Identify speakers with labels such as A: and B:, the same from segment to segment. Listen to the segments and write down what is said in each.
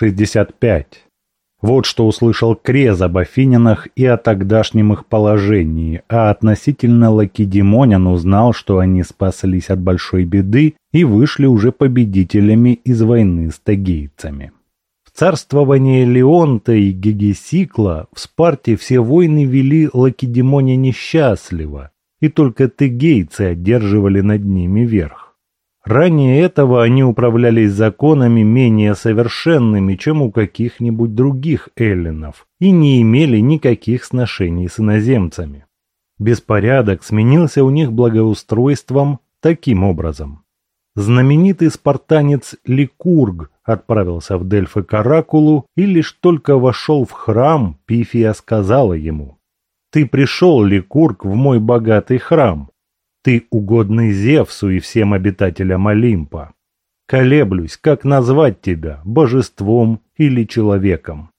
A: 65. Вот что услышал Крез об Афининах и о тогдашнем их положении, а относительно Лакедемонян узнал, что они спаслись от большой беды и вышли уже победителями из войны с тагейцами. В царствовании Леонта и Гегесикла в Спарте все войны вели Лакедемоне несчастливо, и только тегейцы одерживали над ними верх. Ранее этого они управлялись законами менее совершенными, чем у каких-нибудь других эллинов, и не имели никаких сношений с иноземцами. Беспорядок сменился у них благоустройством таким образом. Знаменитый спартанец Ликург отправился в Дельфы к Оракулу и лишь только вошел в храм, Пифия сказала ему, «Ты пришел, Ликург, в мой богатый храм, ты угодный Зевсу и всем обитателям Олимпа. Колеблюсь, как назвать тебя, божеством или человеком.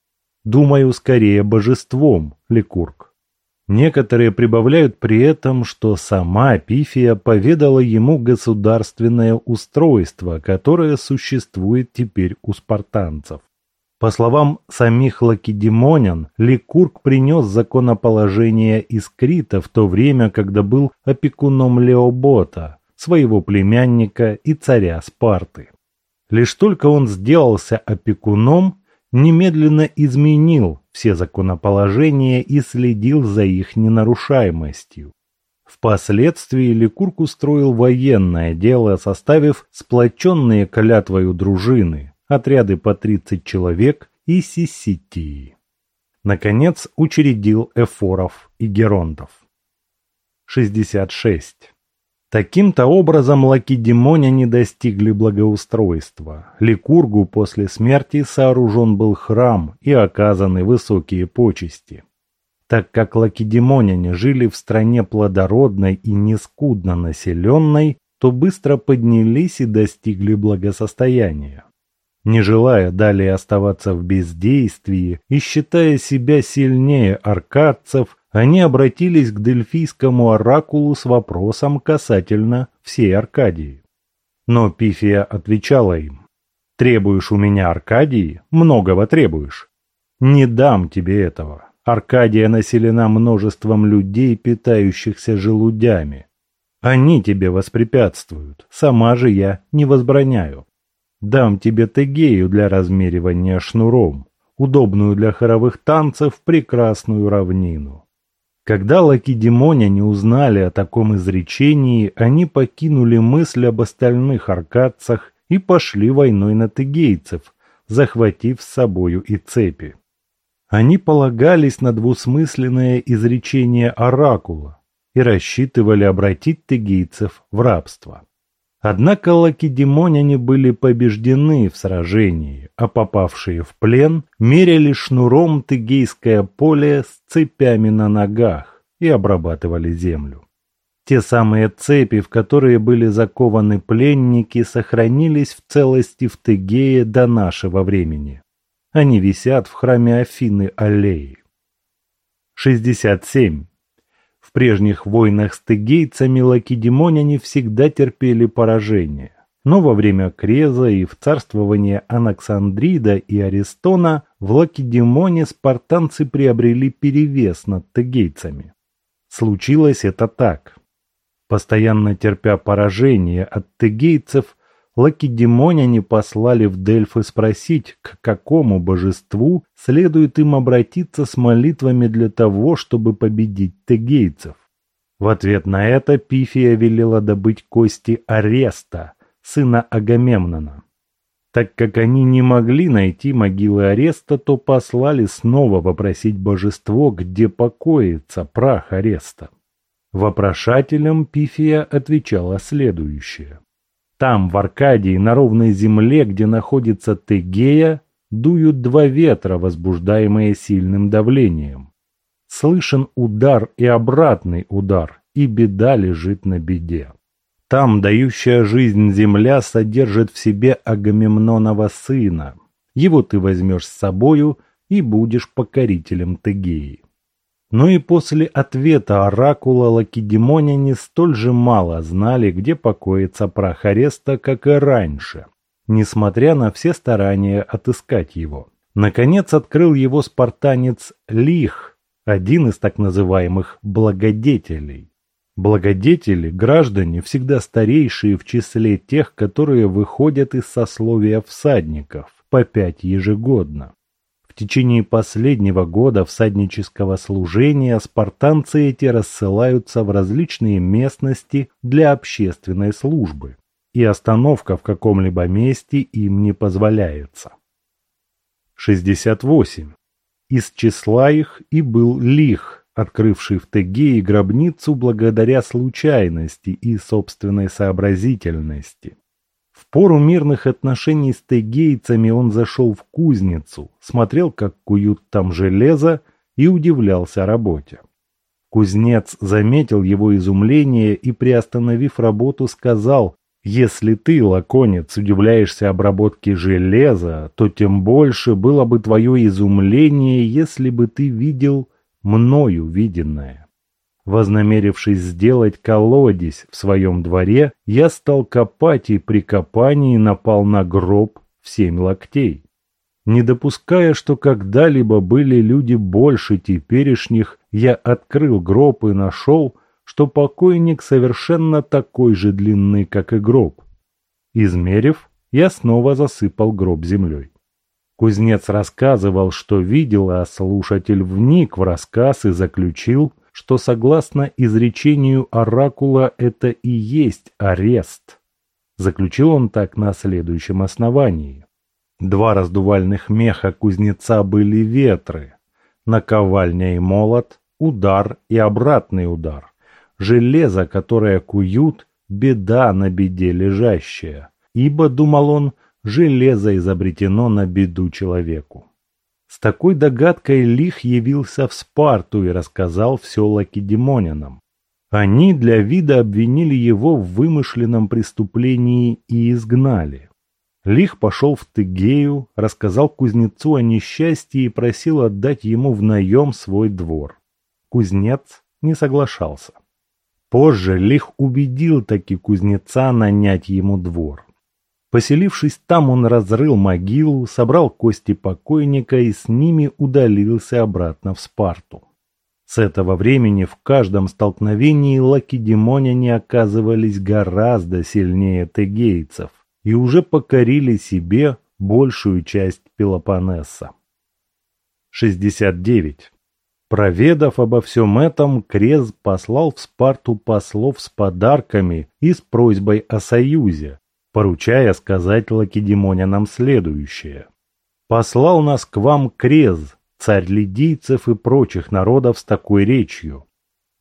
A: Думаю, скорее божеством, Ликург. Некоторые прибавляют при этом, что сама Пифия поведала ему государственное устройство, которое существует теперь у спартанцев. По словам самих лакедемонян, Ликург принес законоположение из Крита в то время, когда был опекуном Леобота, своего племянника и царя Спарты. Лишь только он сделался опекуном, немедленно изменил все законоположения и следил за их ненарушаемостью. Впоследствии Ликург устроил военное дело, составив сплоченные клятвою дружины, отряды по 30 человек и сиситии. Наконец учредил эфоров и геронтов. 66. Таким-то образом лакедемоняне достигли благоустройства. Ликургу после смерти сооружен был храм и оказаны высокие почести. Так как лакедемоняне жили в стране плодородной и нескудно населенной, то быстро поднялись и достигли благосостояния. Не желая далее оставаться в бездействии и считая себя сильнее аркадцев, они обратились к Дельфийскому оракулу с вопросом касательно всей Аркадии. Но Пифия отвечала им, «Требуешь у меня Аркадии? Многого требуешь. Не дам тебе этого. Аркадия населена множеством людей, питающихся желудями. Они тебе воспрепятствуют, сама же я не возбраняю. Дам тебе тегею для размеривания шнуром, удобную для хоровых танцев прекрасную равнину. Когда лакедемоняне узнали о таком изречении, они покинули мысль об остальных аркадцах и пошли войной на тегейцев, захватив с собою и цепи. Они полагались на двусмысленное изречение оракула и рассчитывали обратить тегейцев в рабство. Однако лакедемоняне были побеждены в сражении, а попавшие в плен меряли шнуром тыгейское поле с цепями на ногах и обрабатывали землю. Те самые цепи, в которые были закованы пленники, сохранились в целости в Тыгее до нашего времени. Они висят в храме Афины Аллеи. 67. В прежних войнах с тыгейцами лакедемоняне всегда терпели поражение. Но во время Креза и в царствование Анаксандрида и Аристона в Лакедемоне спартанцы приобрели перевес над тыгейцами. Случилось это так. Постоянно терпя поражение от тыгейцев, лакедемоняне послали в Дельфы спросить, к какому божеству следует им обратиться с молитвами для того, чтобы победить тегейцев. В ответ на это Пифия велела добыть кости Ареста, сына Агамемнона. Так как они не могли найти могилы Ареста, то послали снова попросить божество, где покоится прах Ареста. Вопрошателям Пифия отвечала следующее. Там, в Аркадии, на ровной земле, где находится Тегея, дуют два ветра, возбуждаемые сильным давлением. Слышен удар и обратный удар, и беда лежит на беде. Там дающая жизнь земля содержит в себе Агамемнонова сына. Его ты возьмешь с собою и будешь покорителем Тегеи. Но и после ответа оракула лакедемоняне столь же мало знали, где покоится прах Ареста, как и раньше. несмотря на все старания отыскать его. Наконец открыл его спартанец Лих, один из так называемых «благодетелей». Благодетели – граждане, всегда старейшие в числе тех, которые выходят из сословия всадников, по пять ежегодно. В течение последнего года всаднического служения спартанцы эти рассылаются в различные местности для общественной службы, и остановка в каком-либо месте им не позволяется. 68. Из числа их и был Лих, открывший в Тегее гробницу благодаря случайности и собственной сообразительности. Пору мирных отношений с тегейцами он зашел в кузницу, смотрел, как куют там железо, и удивлялся работе. Кузнец заметил его изумление и, приостановив работу, сказал, «Если ты, лаконец, удивляешься обработке железа, то тем больше было бы твое изумление, если бы ты видел мною виденное. Вознамерившись сделать колодец в своем дворе, я стал копать и при копании напал на гроб в семь локтей. Не допуская, что когда-либо были люди больше теперешних, я открыл гроб и нашел, что покойник совершенно такой же длины, как и гроб. Измерив, я снова засыпал гроб землей. Кузнец рассказывал, что видел, а слушатель вник в рассказ и заключил, что согласно изречению оракула это и есть арест. Заключил он так на следующем основании. Два раздувальных меха кузнеца были ветры, наковальня и молот, удар и обратный удар. Железо, которое куют, беда на беде лежащая. Ибо, думал он, железо изобретено на беду человеку. С такой догадкой Лих явился в Спарту и рассказал все лакедемонянам. Они для вида обвинили его в вымышленном преступлении и изгнали. Лих пошел в Тыгею, рассказал кузнецу о несчастье и просил отдать ему в наем свой двор. Кузнец не соглашался. Позже Лих убедил таки кузнеца нанять ему двор. Поселившись там, он разрыл могилу, собрал кости покойника и с ними удалился обратно в Спарту. С этого времени в каждом столкновении лакедемоняне оказывались гораздо сильнее тегейцев и уже покорили себе большую часть Пелопоннеса. 69. Проведав обо всем этом, Крез послал в Спарту послов с подарками и с просьбой о союзе, поручая сказать лакедемонянам следующее. «Послал нас к вам Крез, царь лидийцев и прочих народов с такой речью.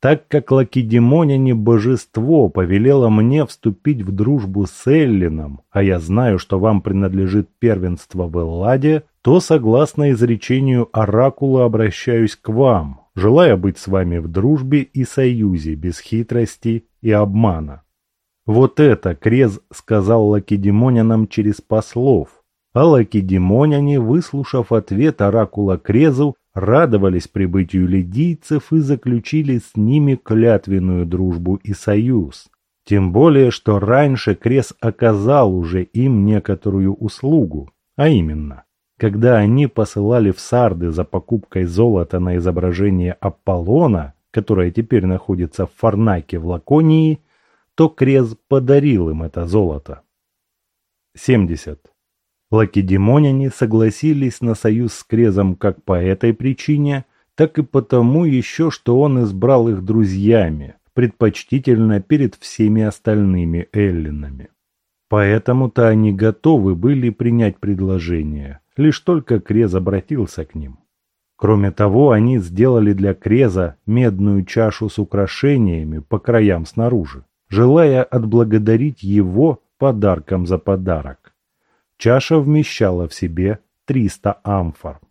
A: Так как лакедемоняне божество повелело мне вступить в дружбу с Эллином, а я знаю, что вам принадлежит первенство в Элладе, то, согласно изречению Оракула, обращаюсь к вам, желая быть с вами в дружбе и союзе без хитрости и обмана. Вот это Крез сказал лакедемонянам через послов. А лакедемоняне, выслушав ответ оракула Крезу, радовались прибытию лидийцев и заключили с ними клятвенную дружбу и союз. Тем более, что раньше Крез оказал уже им некоторую услугу, а именно, когда они посылали в Сарды за покупкой золота на изображение Аполлона, которое теперь находится в Фарнаке в Лаконии, то Крез подарил им это золото. 70. Лакедемоняне согласились на союз с Крезом как по этой причине, так и потому еще, что он избрал их друзьями, предпочтительно перед всеми остальными эллинами. Поэтому-то они готовы были принять предложение, лишь только Крез обратился к ним. Кроме того, они сделали для Креза медную чашу с украшениями по краям снаружи желая отблагодарить его подарком за подарок. Чаша вмещала в себе 300 амфор.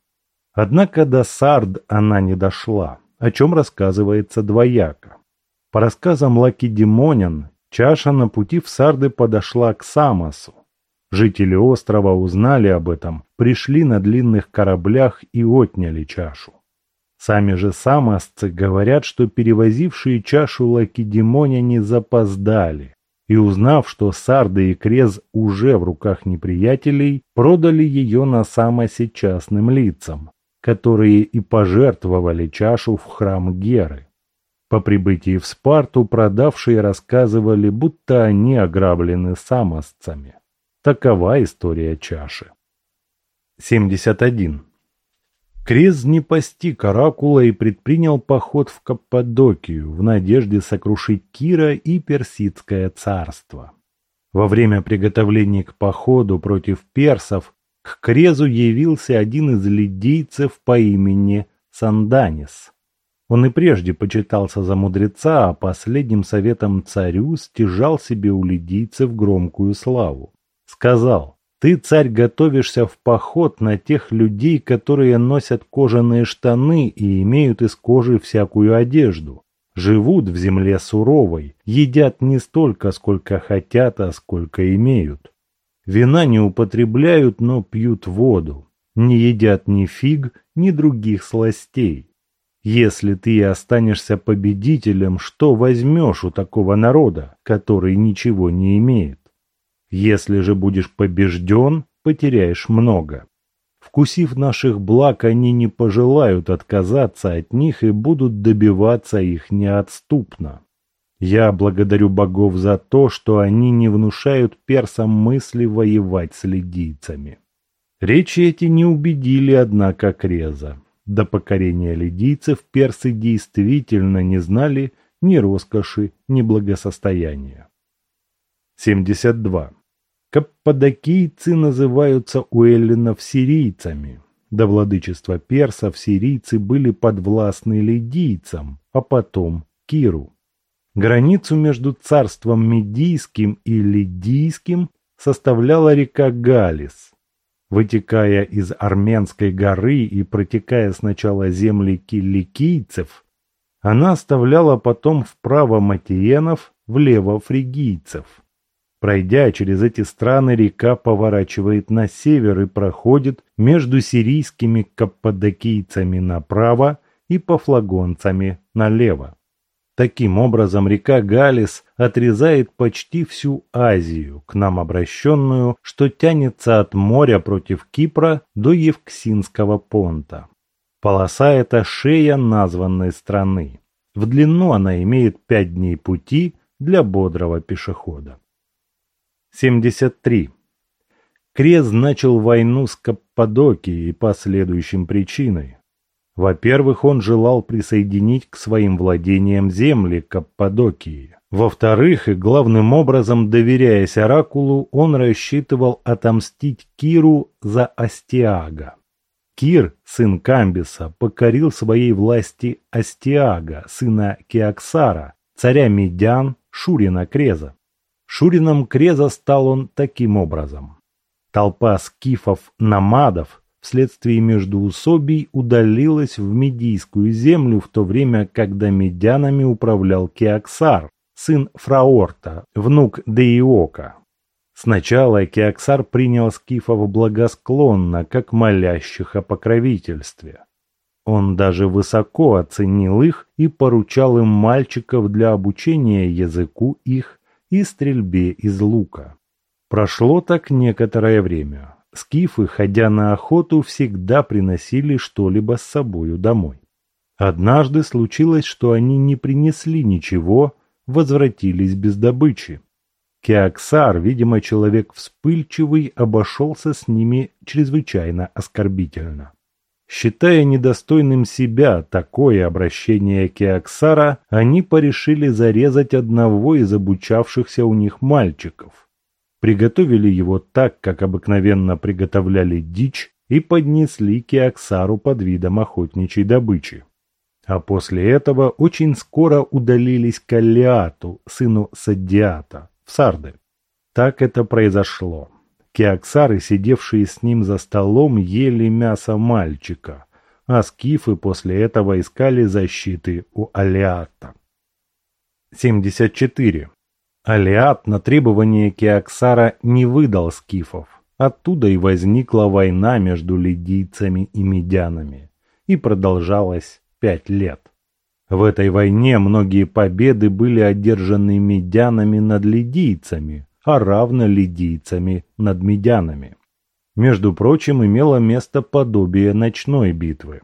A: Однако до Сард она не дошла, о чем рассказывается двояко. По рассказам Лакедемонян, чаша на пути в Сарды подошла к Самосу. Жители острова узнали об этом, пришли на длинных кораблях и отняли чашу. Сами же самосцы говорят, что перевозившие чашу лакедемоня не запоздали, и узнав, что Сарды и Крез уже в руках неприятелей, продали ее на самосечастным лицам, которые и пожертвовали чашу в храм Геры. По прибытии в Спарту продавшие рассказывали, будто они ограблены самосцами. Такова история чаши. 71. Крез не постиг Оракула и предпринял поход в Каппадокию в надежде сокрушить Кира и Персидское царство. Во время приготовлений к походу против персов к Крезу явился один из лидийцев по имени Санданис. Он и прежде почитался за мудреца, а последним советом царю стяжал себе у лидийцев громкую славу. Сказал, ты, царь, готовишься в поход на тех людей, которые носят кожаные штаны и имеют из кожи всякую одежду. Живут в земле суровой, едят не столько, сколько хотят, а сколько имеют. Вина не употребляют, но пьют воду. Не едят ни фиг, ни других сластей. Если ты останешься победителем, что возьмешь у такого народа, который ничего не имеет? Если же будешь побежден, потеряешь много. Вкусив наших благ, они не пожелают отказаться от них и будут добиваться их неотступно. Я благодарю богов за то, что они не внушают персам мысли воевать с лидийцами. Речи эти не убедили, однако, Креза. До покорения лидийцев персы действительно не знали ни роскоши, ни благосостояния. 72. Каппадокийцы называются у эллинов сирийцами. До владычества персов сирийцы были подвластны лидийцам, а потом Киру. Границу между царством Медийским и Лидийским составляла река Галис. Вытекая из Армянской горы и протекая сначала земли киликийцев, она оставляла потом вправо матиенов, влево фригийцев. Пройдя через эти страны, река поворачивает на север и проходит между сирийскими каппадокийцами направо и пафлагонцами налево. Таким образом, река Галис отрезает почти всю Азию, к нам обращенную, что тянется от моря против Кипра до Евксинского понта. Полоса – это шея названной страны. В длину она имеет пять дней пути для бодрого пешехода. 73. Крез начал войну с Каппадокией по следующим причинам. Во-первых, он желал присоединить к своим владениям земли Каппадокии. Во-вторых, и главным образом доверяясь Оракулу, он рассчитывал отомстить Киру за Астиага. Кир, сын Камбиса, покорил своей власти Астиага, сына Кеоксара, царя Медян, Шурина Креза. Шурином Креза стал он таким образом. Толпа скифов-намадов вследствие междуусобий удалилась в Медийскую землю в то время, когда медянами управлял Кеоксар, сын Фраорта, внук Деиока. Сначала Кеоксар принял скифов благосклонно, как молящих о покровительстве. Он даже высоко оценил их и поручал им мальчиков для обучения языку их и стрельбе из лука. Прошло так некоторое время. Скифы, ходя на охоту, всегда приносили что-либо с собою домой. Однажды случилось, что они не принесли ничего, возвратились без добычи. Кеоксар, видимо, человек вспыльчивый, обошелся с ними чрезвычайно оскорбительно. Считая недостойным себя такое обращение Кеоксара, они порешили зарезать одного из обучавшихся у них мальчиков. Приготовили его так, как обыкновенно приготовляли дичь, и поднесли Кеоксару под видом охотничьей добычи. А после этого очень скоро удалились к Аллиату, сыну Саддиата, в Сарды. Так это произошло. Кеоксары, сидевшие с ним за столом, ели мясо мальчика, а скифы после этого искали защиты у Алиата. 74. Алиат на требование Кеоксара не выдал скифов. Оттуда и возникла война между лидийцами и медянами. И продолжалась пять лет. В этой войне многие победы были одержаны медянами над лидийцами, а равно лидийцами над медянами. Между прочим, имело место подобие ночной битвы.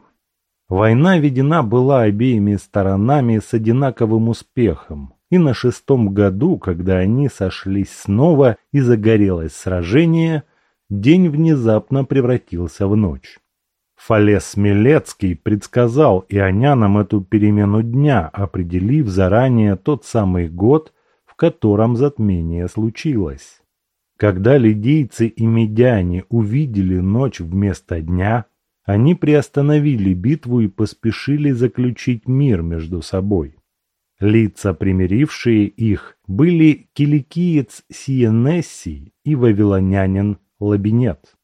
A: Война ведена была обеими сторонами с одинаковым успехом, и на шестом году, когда они сошлись снова и загорелось сражение, день внезапно превратился в ночь. Фалес Смелецкий предсказал ионянам эту перемену дня, определив заранее тот самый год, котором затмение случилось. Когда лидийцы и медяне увидели ночь вместо дня, они приостановили битву и поспешили заключить мир между собой. Лица, примирившие их, были киликиец Сиенессий и вавилонянин Лабинет.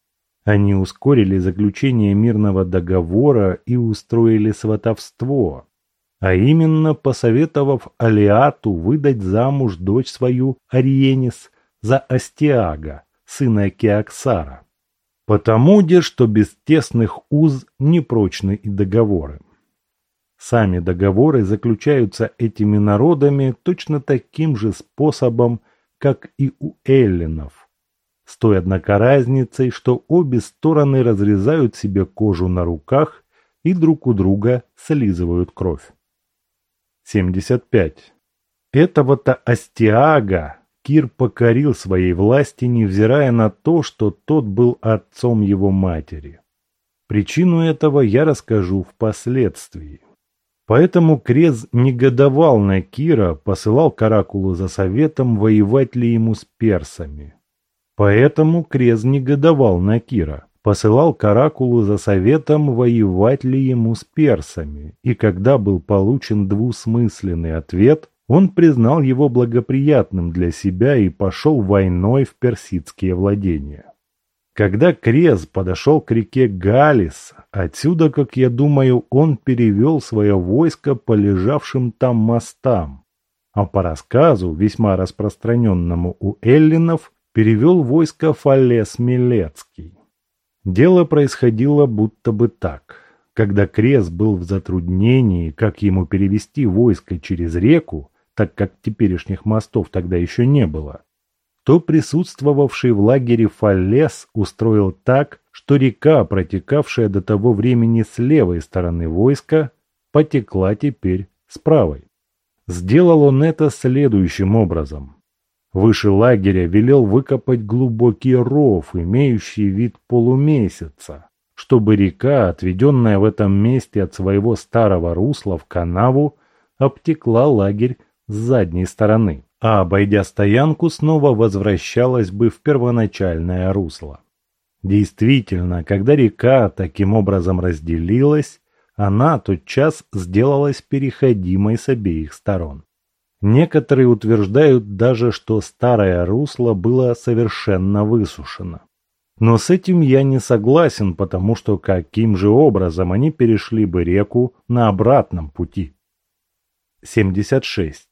A: Они ускорили заключение мирного договора и устроили сватовство, а именно посоветовав Алиату выдать замуж дочь свою Ариенис за Астиага, сына Кеоксара. Потому де, что без тесных уз непрочны и договоры. Сами договоры заключаются этими народами точно таким же способом, как и у эллинов с той однако разницей, что обе стороны разрезают себе кожу на руках и друг у друга слизывают кровь. 75. Этого-то Астиага Кир покорил своей власти, невзирая на то, что тот был отцом его матери. Причину этого я расскажу впоследствии. Поэтому Крез негодовал на Кира, посылал Каракулу за советом, воевать ли ему с персами. Поэтому Крез негодовал на Кира, посылал Каракулу за советом, воевать ли ему с персами, и когда был получен двусмысленный ответ, он признал его благоприятным для себя и пошел войной в персидские владения. Когда Крез подошел к реке Галис, отсюда, как я думаю, он перевел свое войско по лежавшим там мостам, а по рассказу, весьма распространенному у эллинов, перевел войско Фалес Милецкий. Дело происходило будто бы так. Когда Крес был в затруднении, как ему перевести войско через реку, так как теперешних мостов тогда еще не было, то присутствовавший в лагере Фалес устроил так, что река, протекавшая до того времени с левой стороны войска, потекла теперь с правой. Сделал он это следующим образом. Выше лагеря велел выкопать глубокий ров, имеющий вид полумесяца, чтобы река, отведенная в этом месте от своего старого русла в канаву, обтекла лагерь с задней стороны, а, обойдя стоянку, снова возвращалась бы в первоначальное русло. Действительно, когда река таким образом разделилась, она тотчас сделалась переходимой с обеих сторон. Некоторые утверждают даже, что старое русло было совершенно высушено. Но с этим я не согласен, потому что каким же образом они перешли бы реку на обратном пути? 76.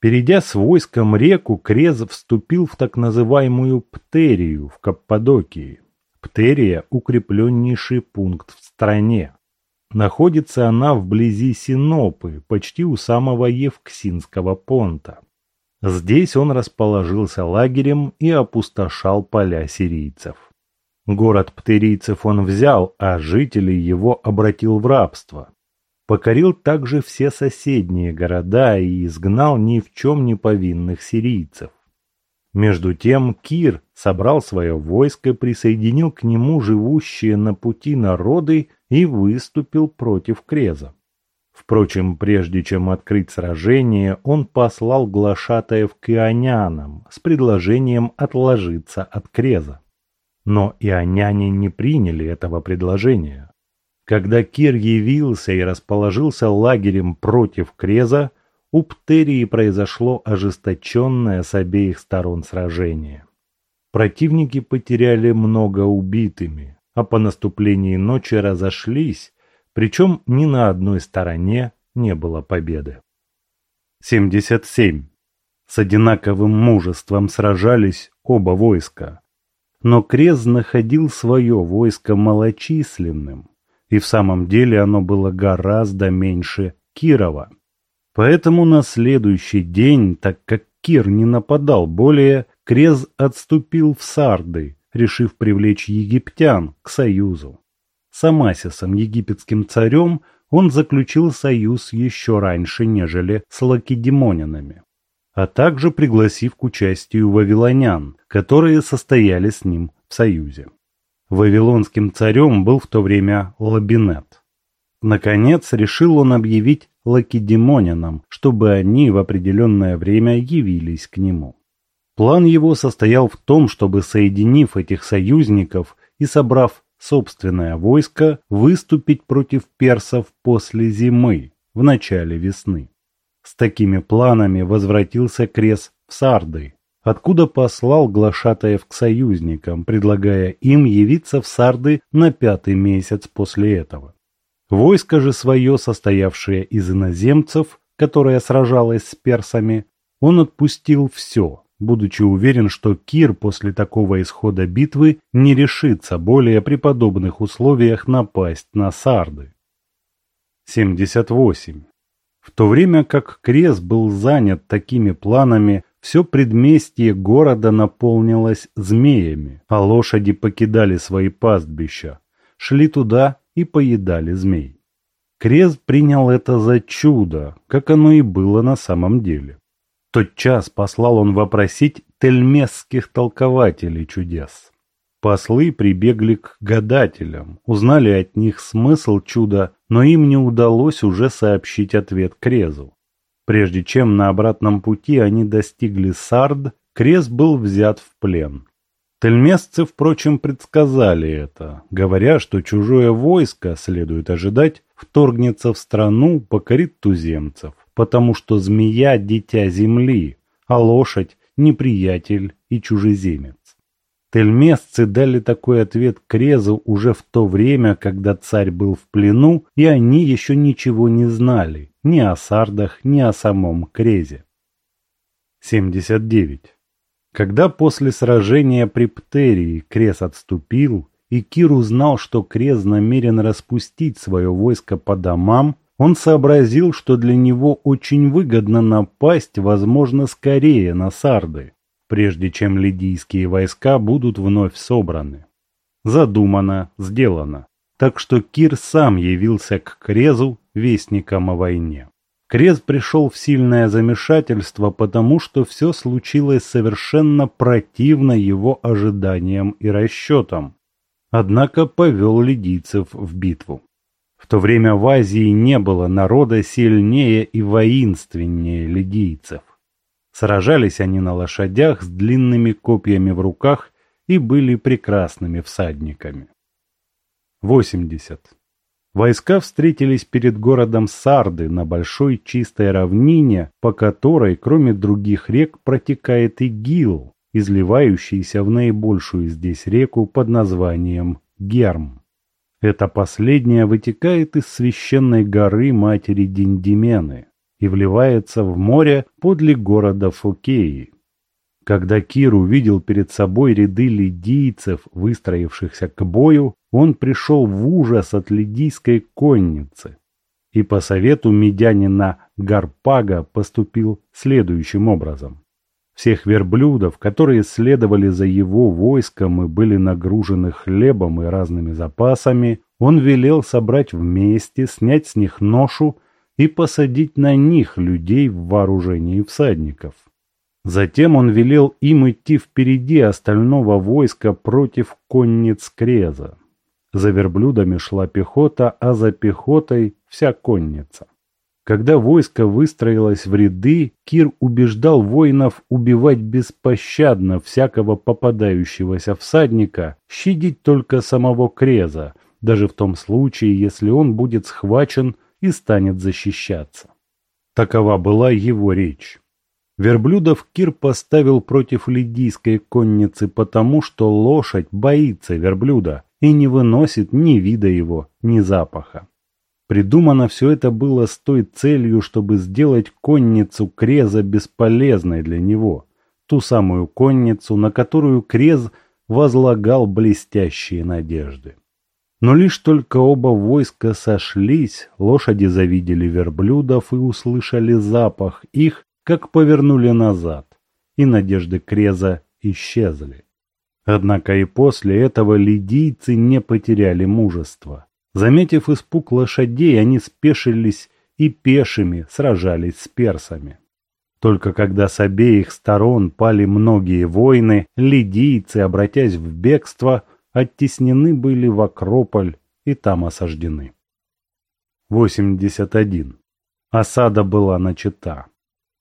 A: Перейдя с войском реку, Крез вступил в так называемую Птерию в Каппадокии. Птерия – укрепленнейший пункт в стране. Находится она вблизи Синопы, почти у самого Евксинского понта. Здесь он расположился лагерем и опустошал поля сирийцев. Город птерийцев он взял, а жителей его обратил в рабство. Покорил также все соседние города и изгнал ни в чем не повинных сирийцев. Между тем Кир собрал свое войско, присоединил к нему живущие на пути народы и выступил против Креза. Впрочем, прежде чем открыть сражение, он послал глашатаев к ионянам с предложением отложиться от Креза. Но ионяне не приняли этого предложения. Когда Кир явился и расположился лагерем против Креза, у Птерии произошло ожесточенное с обеих сторон сражение. Противники потеряли много убитыми, а по наступлении ночи разошлись, причем ни на одной стороне не было победы. 77. С одинаковым мужеством сражались оба войска. Но Крест находил свое войско малочисленным, и в самом деле оно было гораздо меньше Кирова – Поэтому на следующий день, так как Кир не нападал более, Крез отступил в Сарды, решив привлечь египтян к союзу. С Амасисом, египетским царем, он заключил союз еще раньше, нежели с лакедемонянами, а также пригласив к участию вавилонян, которые состояли с ним в союзе. Вавилонским царем был в то время Лабинет. Наконец решил он объявить лакедемонянам, чтобы они в определенное время явились к нему. План его состоял в том, чтобы, соединив этих союзников и собрав собственное войско, выступить против персов после зимы, в начале весны. С такими планами возвратился Крес в Сарды, откуда послал глашатаев к союзникам, предлагая им явиться в Сарды на пятый месяц после этого. Войско же свое, состоявшее из иноземцев, которое сражалось с персами, он отпустил все, будучи уверен, что Кир после такого исхода битвы не решится более при подобных условиях напасть на Сарды. 78. В то время как Крес был занят такими планами, все предместье города наполнилось змеями, а лошади покидали свои пастбища, шли туда и поедали змей. Крес принял это за чудо, как оно и было на самом деле. Тот час послал он вопросить тельмесских толкователей чудес. Послы прибегли к гадателям, узнали от них смысл чуда, но им не удалось уже сообщить ответ Крезу. Прежде чем на обратном пути они достигли Сард, Крез был взят в плен. Тельмесцы, впрочем, предсказали это, говоря, что чужое войско, следует ожидать, вторгнется в страну, покорит туземцев потому что змея – дитя земли, а лошадь – неприятель и чужеземец. Тельмесцы дали такой ответ Крезу уже в то время, когда царь был в плену, и они еще ничего не знали ни о сардах, ни о самом Крезе. 79. Когда после сражения при Птерии Крез отступил, и Кир узнал, что Крез намерен распустить свое войско по домам, он сообразил, что для него очень выгодно напасть, возможно, скорее на Сарды, прежде чем лидийские войска будут вновь собраны. Задумано, сделано. Так что Кир сам явился к Крезу, вестником о войне. Крез пришел в сильное замешательство, потому что все случилось совершенно противно его ожиданиям и расчетам. Однако повел лидийцев в битву. В то время в Азии не было народа сильнее и воинственнее лидийцев. Сражались они на лошадях с длинными копьями в руках и были прекрасными всадниками. 80. Войска встретились перед городом Сарды на большой чистой равнине, по которой, кроме других рек, протекает Игил, изливающийся в наибольшую здесь реку под названием Герм. Эта последняя вытекает из священной горы матери Диндимены и вливается в море подле города Фокеи. Когда Кир увидел перед собой ряды лидийцев, выстроившихся к бою, он пришел в ужас от лидийской конницы и по совету медянина Гарпага поступил следующим образом. Всех верблюдов, которые следовали за его войском и были нагружены хлебом и разными запасами, он велел собрать вместе, снять с них ношу и посадить на них людей в вооружении всадников. Затем он велел им идти впереди остального войска против конниц Креза. За верблюдами шла пехота, а за пехотой вся конница. Когда войско выстроилось в ряды, Кир убеждал воинов убивать беспощадно всякого попадающегося всадника, щадить только самого Креза, даже в том случае, если он будет схвачен и станет защищаться. Такова была его речь. Верблюдов Кир поставил против лидийской конницы потому, что лошадь боится верблюда и не выносит ни вида его, ни запаха. Придумано все это было с той целью, чтобы сделать конницу Креза бесполезной для него, ту самую конницу, на которую Крез возлагал блестящие надежды. Но лишь только оба войска сошлись, лошади завидели верблюдов и услышали запах их, как повернули назад, и надежды Креза исчезли. Однако и после этого лидийцы не потеряли мужества. Заметив испуг лошадей, они спешились и пешими сражались с персами. Только когда с обеих сторон пали многие воины, лидийцы, обратясь в бегство, оттеснены были в Акрополь и там осаждены. 81. Осада была начата.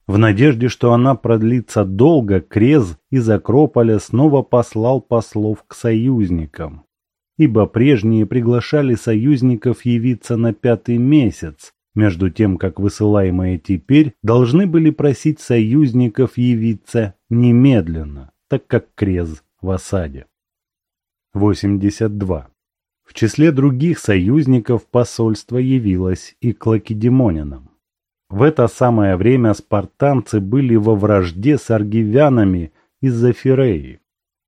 A: В надежде, что она продлится долго, Крез из Акрополя снова послал послов к союзникам. Ибо прежние приглашали союзников явиться на пятый месяц, между тем как высылаемые теперь должны были просить союзников явиться немедленно, так как Крез в осаде. 82. В числе других союзников посольство явилось и к лакедемонянам. В это самое время спартанцы были во вражде с аргивянами из-за Фереи.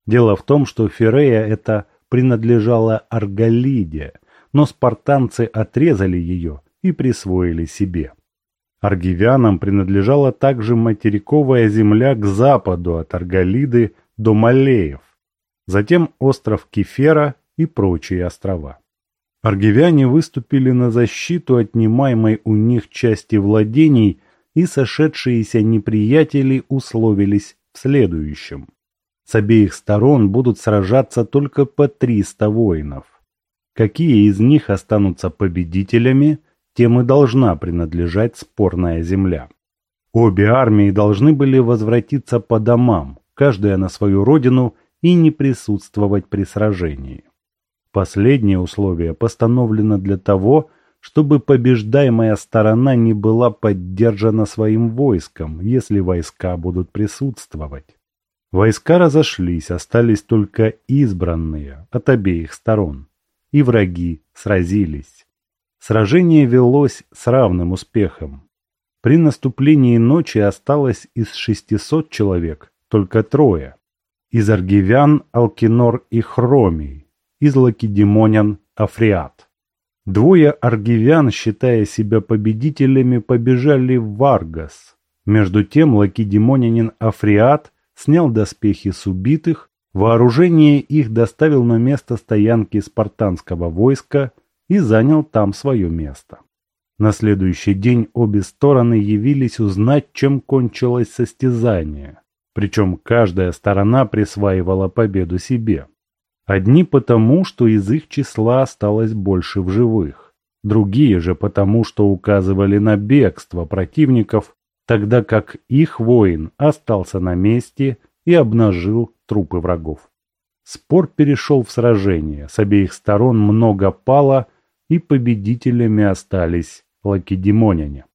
A: Дело в том, что Ферея это принадлежала Арголиде, но спартанцы отрезали ее и присвоили себе. Аргивянам принадлежала также материковая земля к западу от Арголиды до Малеев, затем остров Кефера и прочие острова. Аргивяне выступили на защиту отнимаемой у них части владений, и сошедшиеся неприятели условились в следующем. С обеих сторон будут сражаться только по 300 воинов. Какие из них останутся победителями, тем и должна принадлежать спорная земля. Обе армии должны были возвратиться по домам, каждая на свою родину и не присутствовать при сражении. Последнее условие постановлено для того, чтобы побеждаемая сторона не была поддержана своим войском, если войска будут присутствовать. Войска разошлись, остались только избранные от обеих сторон, и враги сразились. Сражение велось с равным успехом. При наступлении ночи осталось из 600 человек только трое. Из аргивян Алкинор и Хромий, из лакедемонян Африат. Двое аргивян, считая себя победителями, побежали в Варгас. Между тем лакедемонянин Африат снял доспехи с убитых, вооружение их доставил на место стоянки спартанского войска и занял там свое место. На следующий день обе стороны явились узнать, чем кончилось состязание. Причем каждая сторона присваивала победу себе. Одни потому, что из их числа осталось больше в живых. Другие же потому, что указывали на бегство противников, тогда как их воин остался на месте и обнажил трупы врагов. Спор перешел в сражение, с обеих сторон много пало, и победителями остались лакедемоняне.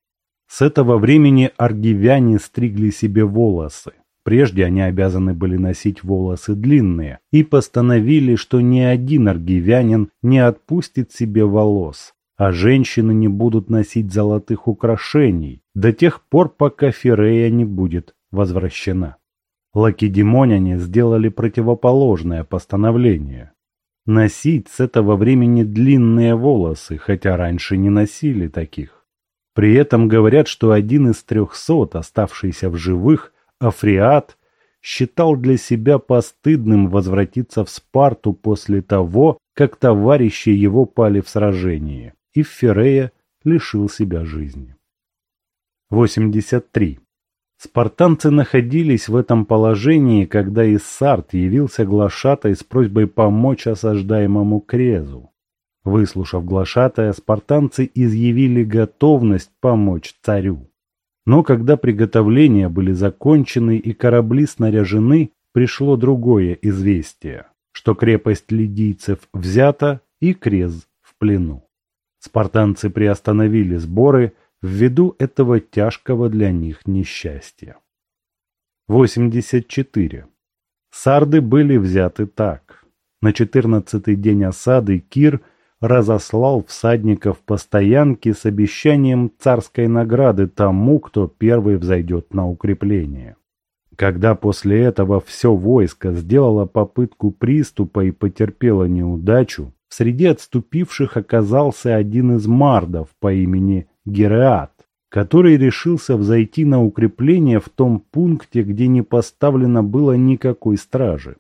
A: С этого времени аргивяне стригли себе волосы. Прежде они обязаны были носить волосы длинные и постановили, что ни один аргивянин не отпустит себе волос, а женщины не будут носить золотых украшений до тех пор, пока Ферея не будет возвращена. Лакедемоняне сделали противоположное постановление. Носить с этого времени длинные волосы, хотя раньше не носили таких. При этом говорят, что один из трехсот, оставшийся в живых, Африат считал для себя постыдным возвратиться в Спарту после того, как товарищи его пали в сражении, и Феррея лишил себя жизни. 83. Спартанцы находились в этом положении, когда Иссарт явился глашатай с просьбой помочь осаждаемому Крезу. Выслушав глашатая, спартанцы изъявили готовность помочь царю. Но когда приготовления были закончены и корабли снаряжены, пришло другое известие, что крепость лидийцев взята и Крез в плену. Спартанцы приостановили сборы ввиду этого тяжкого для них несчастья. 84. Сарды были взяты так. На четырнадцатый день осады Кир – разослал всадников по стоянке с обещанием царской награды тому, кто первый взойдет на укрепление. Когда после этого все войско сделало попытку приступа и потерпело неудачу, среди отступивших оказался один из мардов по имени Гереат, который решился взойти на укрепление в том пункте, где не поставлено было никакой стражи.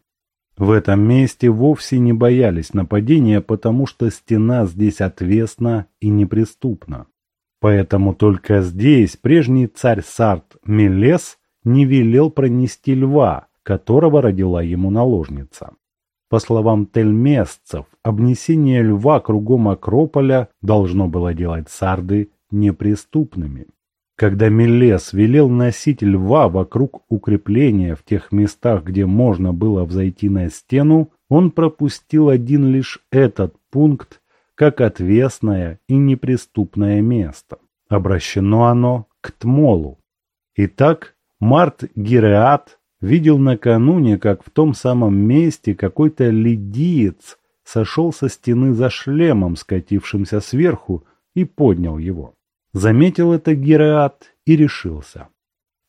A: В этом месте вовсе не боялись нападения, потому что стена здесь отвесна и неприступна. Поэтому только здесь прежний царь Сарт Мелес не велел пронести льва, которого родила ему наложница. По словам тельместцев, обнесение льва кругом Акрополя должно было делать сарды неприступными. Когда Мелес велел носить льва вокруг укрепления в тех местах, где можно было взойти на стену, он пропустил один лишь этот пункт как отвесное и неприступное место. Обращено оно к Тмолу. Итак, Март Гиреат видел накануне, как в том самом месте какой-то лидиец сошел со стены за шлемом, скатившимся сверху, и поднял его. Заметил это Гереат и решился.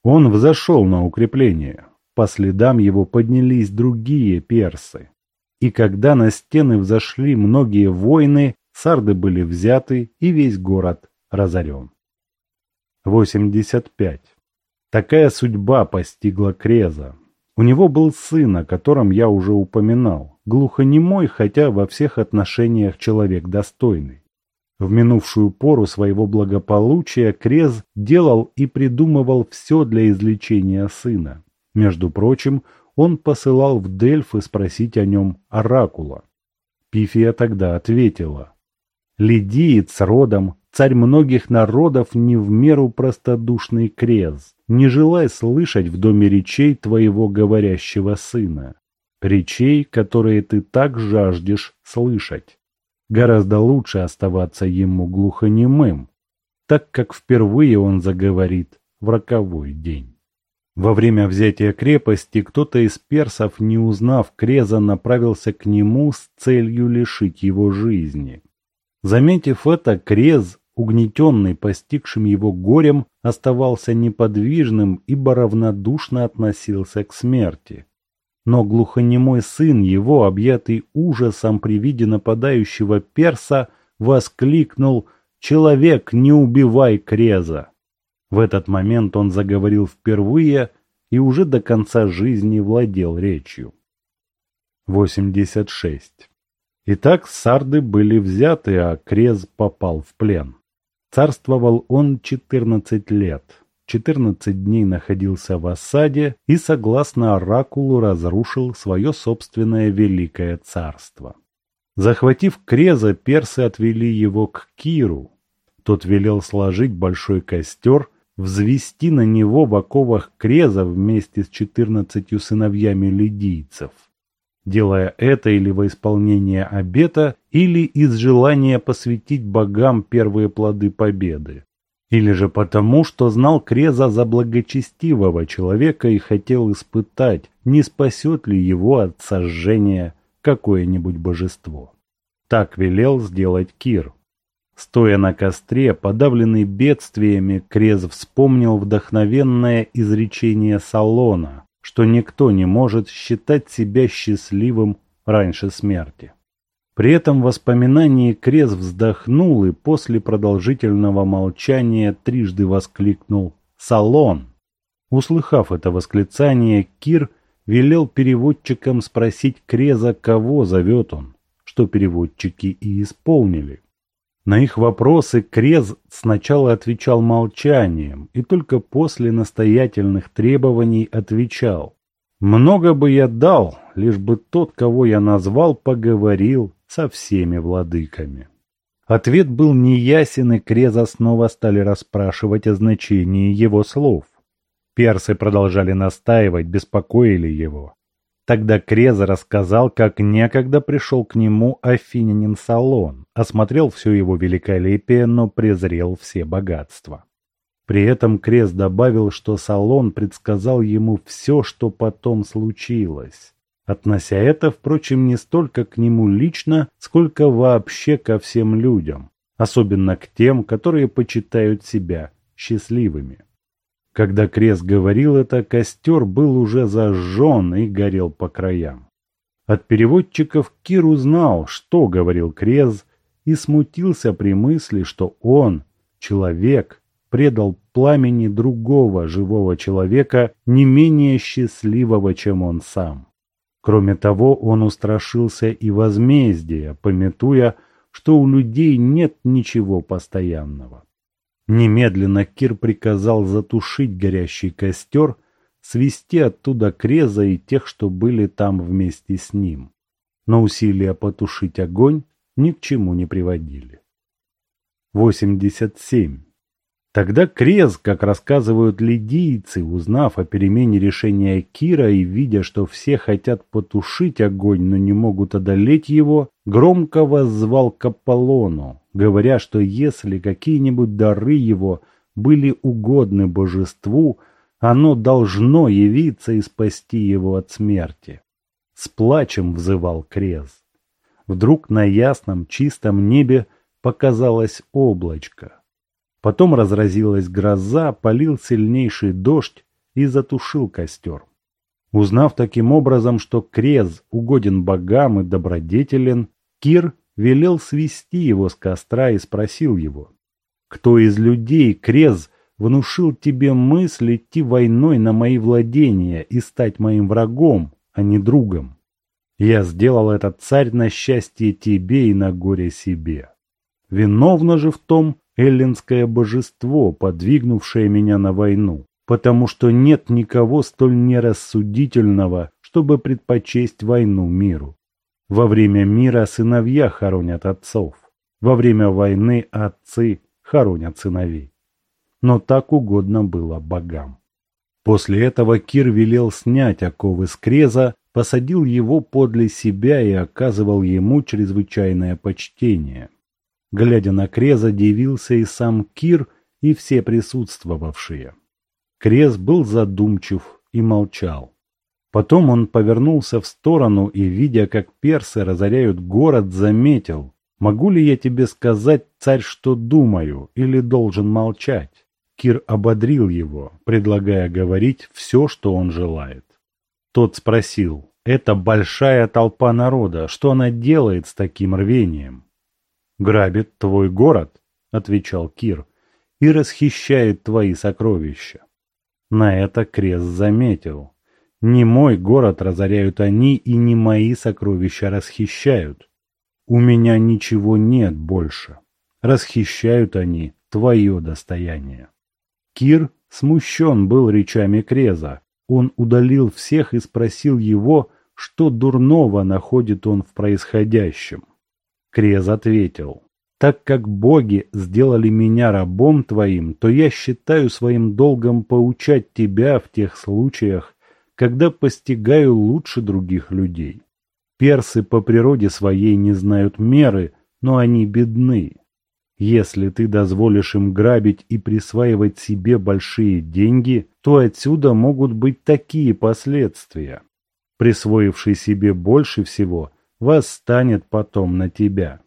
A: Он взошел на укрепление. По следам его поднялись другие персы. И когда на стены взошли многие войны, сарды были взяты и весь город разорен. 85. Такая судьба постигла Креза. У него был сын, о котором я уже упоминал, глухонемой, хотя во всех отношениях человек достойный. В минувшую пору своего благополучия Крез делал и придумывал все для излечения сына. Между прочим, он посылал в Дельфы спросить о нем оракула. Пифия тогда ответила. «Лидиец родом, царь многих народов не в меру простодушный Крез, не желай слышать в доме речей твоего говорящего сына, речей, которые ты так жаждешь слышать. Гораздо лучше оставаться ему глухонемым, так как впервые он заговорит в роковой день. Во время взятия крепости кто-то из персов, не узнав Креза, направился к нему с целью лишить его жизни. Заметив это, Крез, угнетенный постигшим его горем, оставался неподвижным, ибо равнодушно относился к смерти. Но глухонемой сын его, объятый ужасом при виде нападающего перса, воскликнул «Человек, не убивай Креза!». В этот момент он заговорил впервые и уже до конца жизни владел речью. 86. Итак, сарды были взяты, а Крез попал в плен. Царствовал он 14 лет. 14 дней находился в осаде и, согласно оракулу, разрушил свое собственное великое царство. Захватив Креза, персы отвели его к Киру. Тот велел сложить большой костер, взвести на него в оковах Креза вместе с четырнадцатью сыновьями лидийцев. Делая это или во исполнение обета, или из желания посвятить богам первые плоды победы. Или же потому, что знал Креза за благочестивого человека и хотел испытать, не спасет ли его от сожжения какое-нибудь божество. Так велел сделать Кир. Стоя на костре, подавленный бедствиями, Крез вспомнил вдохновенное изречение Салона, что никто не может считать себя счастливым раньше смерти. При этом воспоминании Крез вздохнул и после продолжительного молчания трижды воскликнул «Салон!». Услыхав это восклицание, Кир велел переводчикам спросить Креза, кого зовет он, что переводчики и исполнили. На их вопросы Крез сначала отвечал молчанием и только после настоятельных требований отвечал «Много бы я дал, лишь бы тот, кого я назвал, поговорил со всеми владыками. Ответ был неясен, и Креза снова стали расспрашивать о значении его слов. Персы продолжали настаивать, беспокоили его. Тогда Креза рассказал, как некогда пришел к нему афинянин Салон, осмотрел все его великолепие, но презрел все богатства. При этом Крез добавил, что Салон предсказал ему все, что потом случилось относя это, впрочем, не столько к нему лично, сколько вообще ко всем людям, особенно к тем, которые почитают себя счастливыми. Когда Крест говорил это, костер был уже зажжен и горел по краям. От переводчиков Кир узнал, что говорил Крез, и смутился при мысли, что он, человек, предал пламени другого живого человека, не менее счастливого, чем он сам. Кроме того, он устрашился и возмездия, пометуя, что у людей нет ничего постоянного. Немедленно Кир приказал затушить горящий костер – свести оттуда Креза и тех, что были там вместе с ним. Но усилия потушить огонь ни к чему не приводили. 87. Тогда Крез, как рассказывают лидийцы, узнав о перемене решения Кира и видя, что все хотят потушить огонь, но не могут одолеть его, громко воззвал к Аполлону, говоря, что если какие-нибудь дары его были угодны божеству, оно должно явиться и спасти его от смерти. С плачем взывал Крез. Вдруг на ясном чистом небе показалось облачко. Потом разразилась гроза, полил сильнейший дождь и затушил костер. Узнав таким образом, что Крез угоден богам и добродетелен, Кир велел свести его с костра и спросил его, «Кто из людей, Крез, внушил тебе мысль идти войной на мои владения и стать моим врагом, а не другом. Я сделал этот царь на счастье тебе и на горе себе. Виновно же в том эллинское божество, подвигнувшее меня на войну, потому что нет никого столь нерассудительного, чтобы предпочесть войну миру. Во время мира сыновья хоронят отцов, во время войны отцы хоронят сыновей но так угодно было богам. После этого Кир велел снять оковы с Креза, посадил его подле себя и оказывал ему чрезвычайное почтение. Глядя на Креза, дивился и сам Кир, и все присутствовавшие. Крез был задумчив и молчал. Потом он повернулся в сторону и, видя, как персы разоряют город, заметил, «Могу ли я тебе сказать, царь, что думаю, или должен молчать?» Кир ободрил его, предлагая говорить все, что он желает. Тот спросил, «Это большая толпа народа, что она делает с таким рвением?» «Грабит твой город», — отвечал Кир, — «и расхищает твои сокровища». На это Крест заметил, «Не мой город разоряют они, и не мои сокровища расхищают. У меня ничего нет больше. Расхищают они твое достояние». Кир смущен был речами Креза. Он удалил всех и спросил его, что дурного находит он в происходящем. Крез ответил, «Так как боги сделали меня рабом твоим, то я считаю своим долгом поучать тебя в тех случаях, когда постигаю лучше других людей. Персы по природе своей не знают меры, но они бедны. Если ты дозволишь им грабить и присваивать себе большие деньги, то отсюда могут быть такие последствия. Присвоивший себе больше всего, восстанет потом на тебя.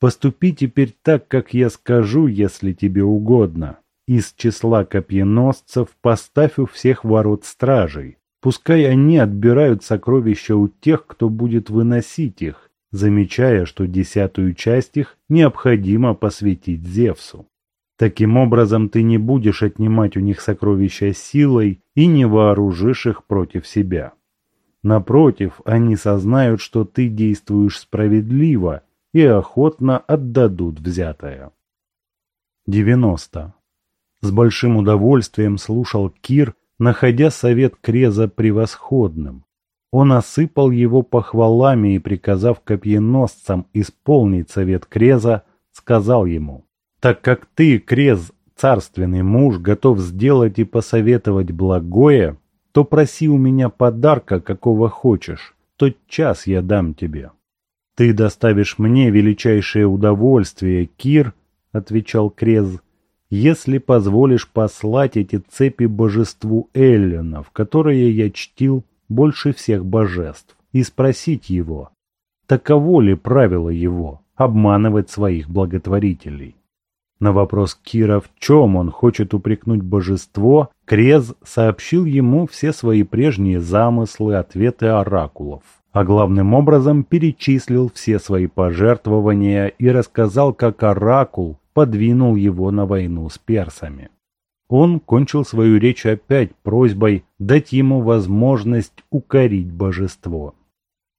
A: Поступи теперь так, как я скажу, если тебе угодно. Из числа копьеносцев поставь у всех ворот стражей. Пускай они отбирают сокровища у тех, кто будет выносить их, замечая, что десятую часть их необходимо посвятить Зевсу. Таким образом, ты не будешь отнимать у них сокровища силой и не вооружишь их против себя. Напротив, они сознают, что ты действуешь справедливо и охотно отдадут взятое. 90. С большим удовольствием слушал Кир, находя совет Креза превосходным. Он осыпал его похвалами и, приказав копьеносцам исполнить совет Креза, сказал ему, «Так как ты, Крез, царственный муж, готов сделать и посоветовать благое, то проси у меня подарка, какого хочешь, тот час я дам тебе». «Ты доставишь мне величайшее удовольствие, Кир», — отвечал Крез, «если позволишь послать эти цепи божеству Эллинов, которые я чтил больше всех божеств, и спросить его, таково ли правило его обманывать своих благотворителей. На вопрос Кира, в чем он хочет упрекнуть божество, Крез сообщил ему все свои прежние замыслы, ответы оракулов. а главным образом перечислил все свои пожертвования и рассказал, как Оракул подвинул его на войну с персами. Он кончил свою речь опять просьбой дать ему возможность укорить божество.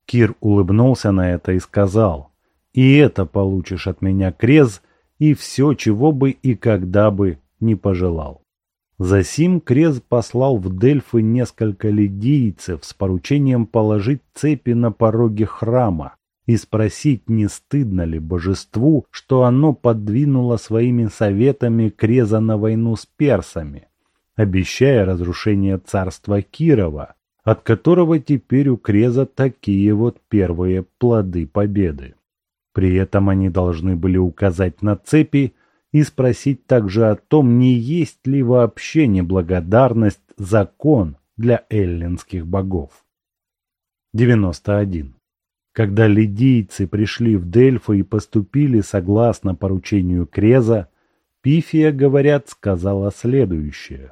A: Кир улыбнулся на это и сказал, «И это получишь от меня, Крез, и все, чего бы и когда бы не пожелал». Засим Крез послал в Дельфы несколько лидийцев с поручением положить цепи на пороге храма и спросить, не стыдно ли божеству, что оно подвинуло своими советами Креза на войну с персами, обещая разрушение царства Кирова, от которого теперь у Креза такие вот первые плоды победы. При этом они должны были указать на цепи, и спросить также о том, не есть ли вообще неблагодарность закон для эллинских богов. 91. Когда лидийцы пришли в Дельфы и поступили согласно поручению Креза, Пифия, говорят, сказала следующее.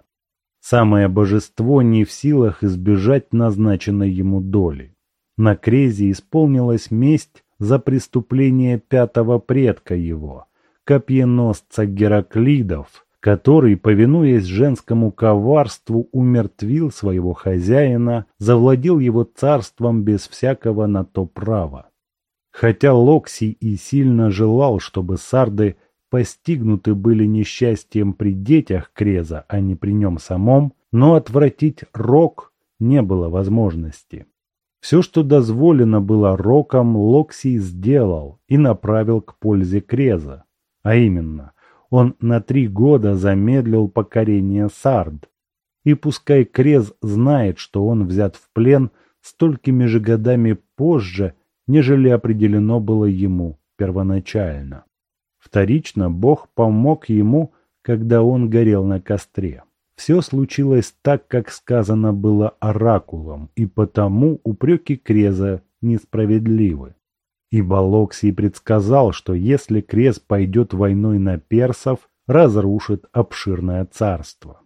A: Самое божество не в силах избежать назначенной ему доли. На Крезе исполнилась месть за преступление пятого предка его – копьеносца Гераклидов, который, повинуясь женскому коварству, умертвил своего хозяина, завладел его царством без всякого на то права. Хотя Локси и сильно желал, чтобы сарды постигнуты были несчастьем при детях Креза, а не при нем самом, но отвратить Рок не было возможности. Все, что дозволено было Роком, Локси сделал и направил к пользе Креза. А именно, он на три года замедлил покорение Сард. И пускай Крез знает, что он взят в плен столькими же годами позже, нежели определено было ему первоначально. Вторично Бог помог ему, когда он горел на костре. Все случилось так, как сказано было оракулом, и потому упреки Креза несправедливы. Ибо Локсий предсказал, что если Крест пойдет войной на персов, разрушит обширное царство.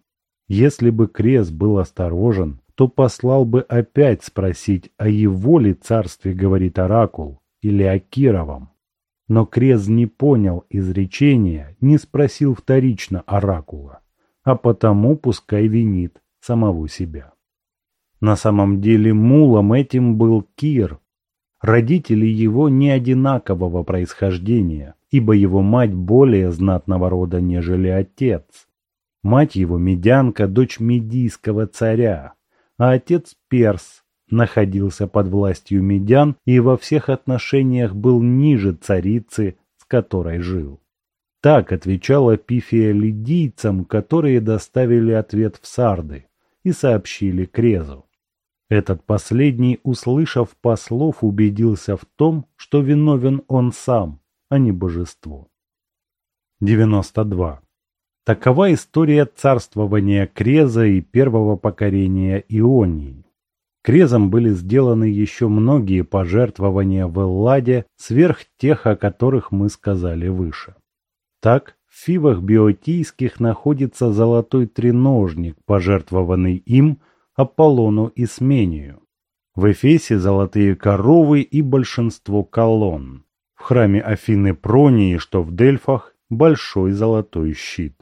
A: Если бы Крест был осторожен, то послал бы опять спросить, о его ли царстве говорит Оракул, или о Кировом. Но Крез не понял изречения, не спросил вторично Оракула, а потому пускай винит самого себя. На самом деле мулом этим был Кир, Родители его не одинакового происхождения, ибо его мать более знатного рода, нежели отец. Мать его медянка, дочь медийского царя, а отец перс, находился под властью медян и во всех отношениях был ниже царицы, с которой жил. Так отвечала Пифия лидийцам, которые доставили ответ в Сарды и сообщили Крезу. Этот последний, услышав послов, убедился в том, что виновен он сам, а не божество. 92. Такова история царствования Креза и первого покорения Ионии. Крезом были сделаны еще многие пожертвования в Элладе сверх тех, о которых мы сказали выше. Так, в фивах биотийских находится золотой треножник, пожертвованный им Аполлону и Смению. В Эфесе золотые коровы и большинство колонн. В храме Афины Пронии, что в Дельфах, большой золотой щит.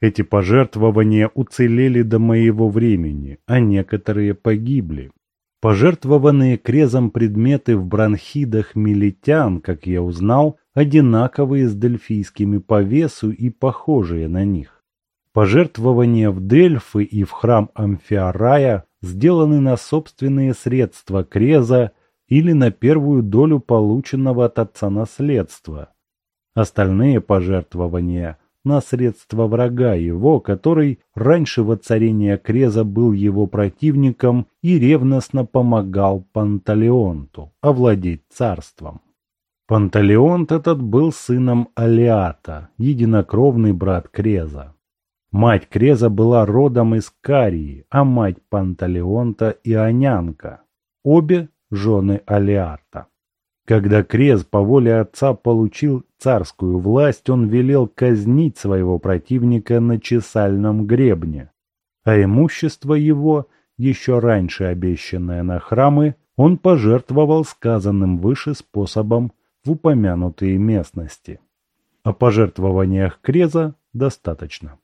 A: Эти пожертвования уцелели до моего времени, а некоторые погибли. Пожертвованные крезом предметы в бронхидах милитян, как я узнал, одинаковые с дельфийскими по весу и похожие на них. Пожертвования в Дельфы и в храм Амфиарая сделаны на собственные средства Креза или на первую долю полученного от отца наследства. Остальные пожертвования на средства врага его, который раньше воцарения Креза был его противником и ревностно помогал Панталеонту овладеть царством. Панталеонт этот был сыном Алиата, единокровный брат Креза. Мать Креза была родом из Карии, а мать Панталеонта – Ионянка. Обе – жены Алиарта. Когда Крез по воле отца получил царскую власть, он велел казнить своего противника на чесальном гребне, а имущество его, еще раньше обещанное на храмы, он пожертвовал сказанным выше способом в упомянутые местности. О пожертвованиях Креза достаточно.